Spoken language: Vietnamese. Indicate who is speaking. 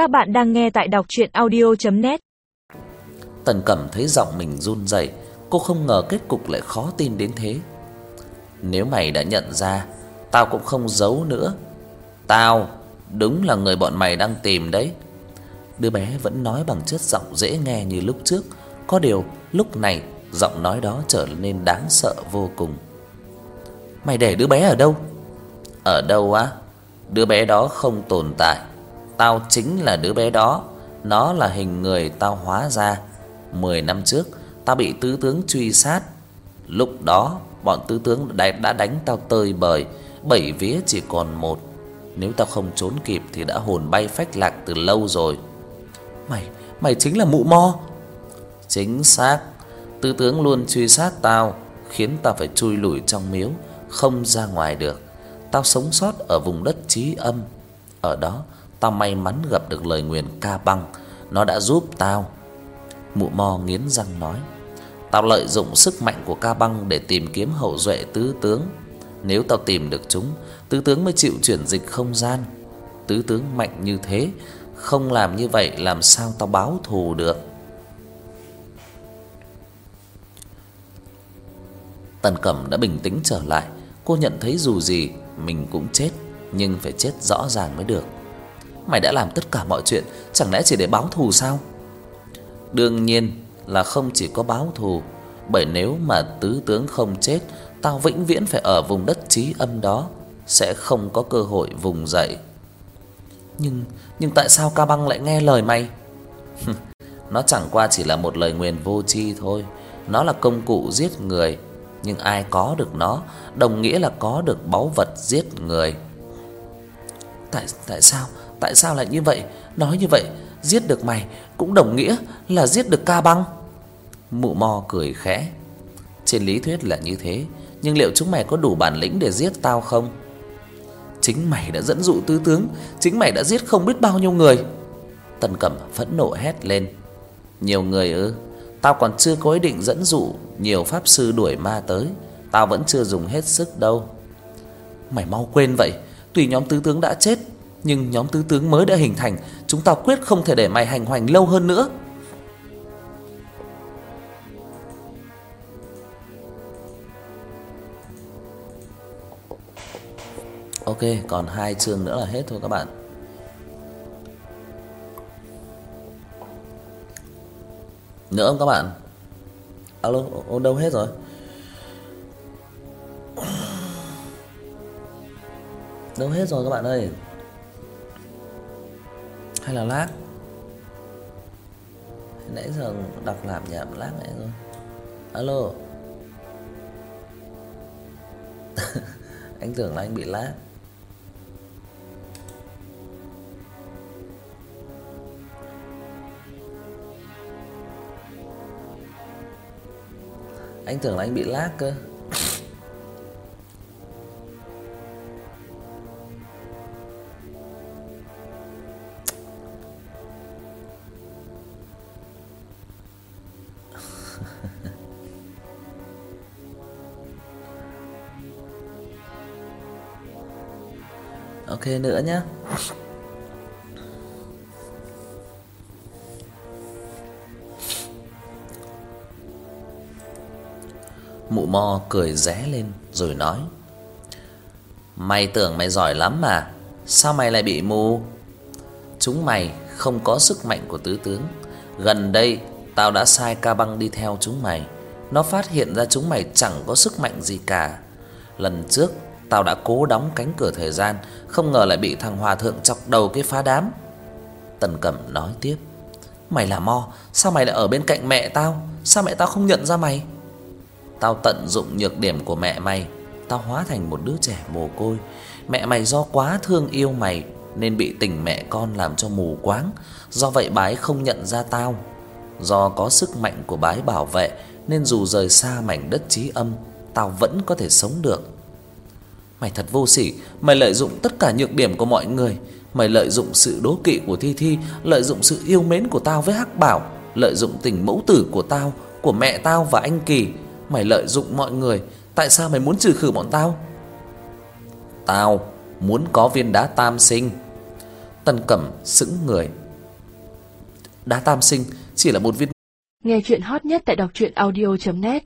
Speaker 1: Các bạn đang nghe tại đọc audio net
Speaker 2: Tần Cẩm thấy giọng mình run rẩy, cô không ngờ kết cục lại khó tin đến thế. Nếu mày đã nhận ra, tao cũng không giấu nữa. Tao đúng là người bọn mày đang tìm đấy. Đứa bé vẫn nói bằng chất giọng dễ nghe như lúc trước, có điều lúc này giọng nói đó trở nên đáng sợ vô cùng. Mày để đứa bé ở đâu? Ở đâu á? Đứa bé đó không tồn tại. Tao chính là đứa bé đó, nó là hình người tao hóa ra. 10 năm trước, tao bị tứ tướng truy sát. Lúc đó, bọn tứ tướng đã, đã đánh tao tơi bời, bảy vía chỉ còn một. Nếu tao không trốn kịp thì đã hồn bay phách lạc từ lâu rồi. Mày, mày chính là mụ mo. Chính xác. Tứ tướng luôn truy sát tao, khiến tao phải chui lủi trong miếu, không ra ngoài được. Tao sống sót ở vùng đất trí âm. Ở đó, tao may mắn gặp được lời nguyền ca băng, nó đã giúp tao. Mụ mò nghiến răng nói: "Tao lợi dụng sức mạnh của ca băng để tìm kiếm hậu duệ tứ tướng. Nếu tao tìm được chúng, tứ tướng mới chịu chuyển dịch không gian. Tứ tướng mạnh như thế, không làm như vậy làm sao tao báo thù được?" Tần Cẩm đã bình tĩnh trở lại, cô nhận thấy dù gì mình cũng chết, nhưng phải chết rõ ràng mới được. Mày đã làm tất cả mọi chuyện, chẳng lẽ chỉ để báo thù sao? Đương nhiên là không chỉ có báo thù, bởi nếu mà tứ tướng không chết, tao vĩnh viễn phải ở vùng đất trí âm đó, sẽ không có cơ hội vùng dậy. Nhưng nhưng tại sao Ca Băng lại nghe lời mày? nó chẳng qua chỉ là một lời nguyền vô tri thôi, nó là công cụ giết người, nhưng ai có được nó đồng nghĩa là có được báu vật giết người. Tại tại sao? Tại sao lại như vậy? Nói như vậy, giết được mày cũng đồng nghĩa là giết được Ca Băng. Mụ Mo cười khẽ. Trên lý thuyết là như thế, nhưng liệu chúng mày có đủ bản lĩnh để giết tao không? Chính mày đã dẫn dụ tứ tướng, chính mày đã giết không biết bao nhiêu người. Tần Cẩm phẫn nộ hét lên. Nhiều người ư? Tao còn chưa có ý định dẫn dụ nhiều pháp sư đuổi ma tới, tao vẫn chưa dùng hết sức đâu. Mày mau quên vậy, tùy nhóm tứ tướng đã chết, nhưng nhóm tứ tướng mới đã hình thành, chúng ta quyết không thể để mày hành hoành lâu hơn nữa. Ok, còn hai chương nữa là hết thôi các bạn. Nữa không các bạn? Alo, ô đâu hết rồi? Đâu hết rồi các bạn ơi? Hay là lát Nãy giờ đọc làm nhảm lát nãy rồi. Alo. anh tưởng là anh bị lát Anh tưởng là anh bị lát cơ. Ok nữa nhé. Mụ Mo cười ré lên rồi nói: "Mày tưởng mày giỏi lắm mà, sao mày lại bị mù? Chúng mày không có sức mạnh của tứ tướng. Gần đây tao đã sai ca băng đi theo chúng mày. Nó phát hiện ra chúng mày chẳng có sức mạnh gì cả. Lần trước tao đã cố đóng cánh cửa thời gian, không ngờ lại bị thằng hòa thượng chọc đầu cái phá đám." Tần Cẩm nói tiếp: "Mày là Mo, sao mày lại ở bên cạnh mẹ tao? Sao mẹ tao không nhận ra mày?" Tao tận dụng nhược điểm của mẹ mày, tao hóa thành một đứa trẻ mồ côi. Mẹ mày do quá thương yêu mày nên bị tình mẹ con làm cho mù quáng, do vậy bái không nhận ra tao. Do có sức mạnh của bái bảo vệ nên dù rời xa mảnh đất trí âm, tao vẫn có thể sống được. Mày thật vô sỉ, mày lợi dụng tất cả nhược điểm của mọi người, mày lợi dụng sự đố kỵ của Thi Thi, lợi dụng sự yêu mến của tao với Hắc Bảo, lợi dụng tình mẫu tử của tao, của mẹ tao và anh Kỳ. Mày lợi dụng mọi người, tại sao mày muốn trừ khử bọn tao? Tao muốn có viên đá tam sinh. Tần Cẩm sững người, Đá tam sinh chỉ là một viên
Speaker 1: Nghe chuyện hot nhất tại đọc truyện audio net.